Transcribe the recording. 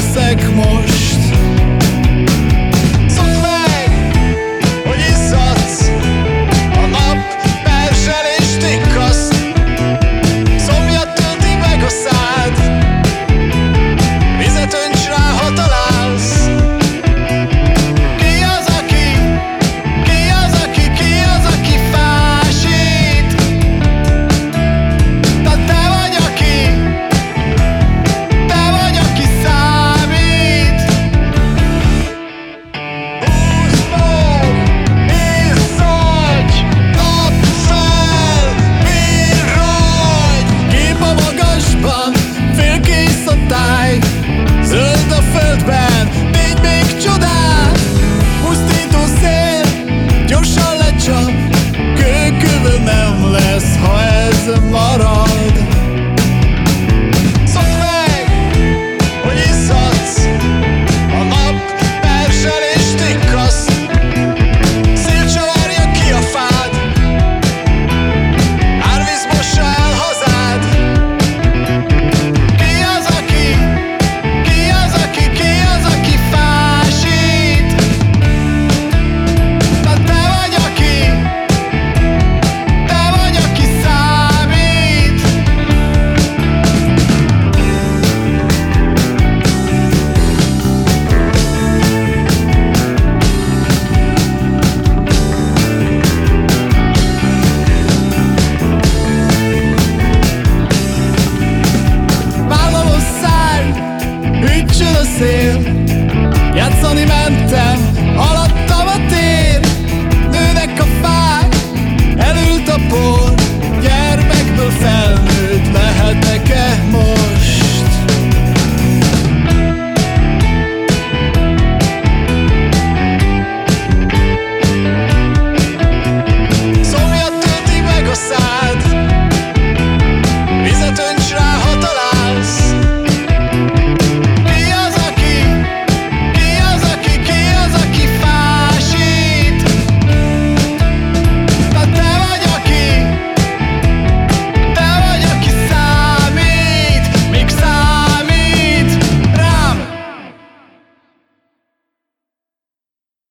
desek moş beszél. Játszani mentem.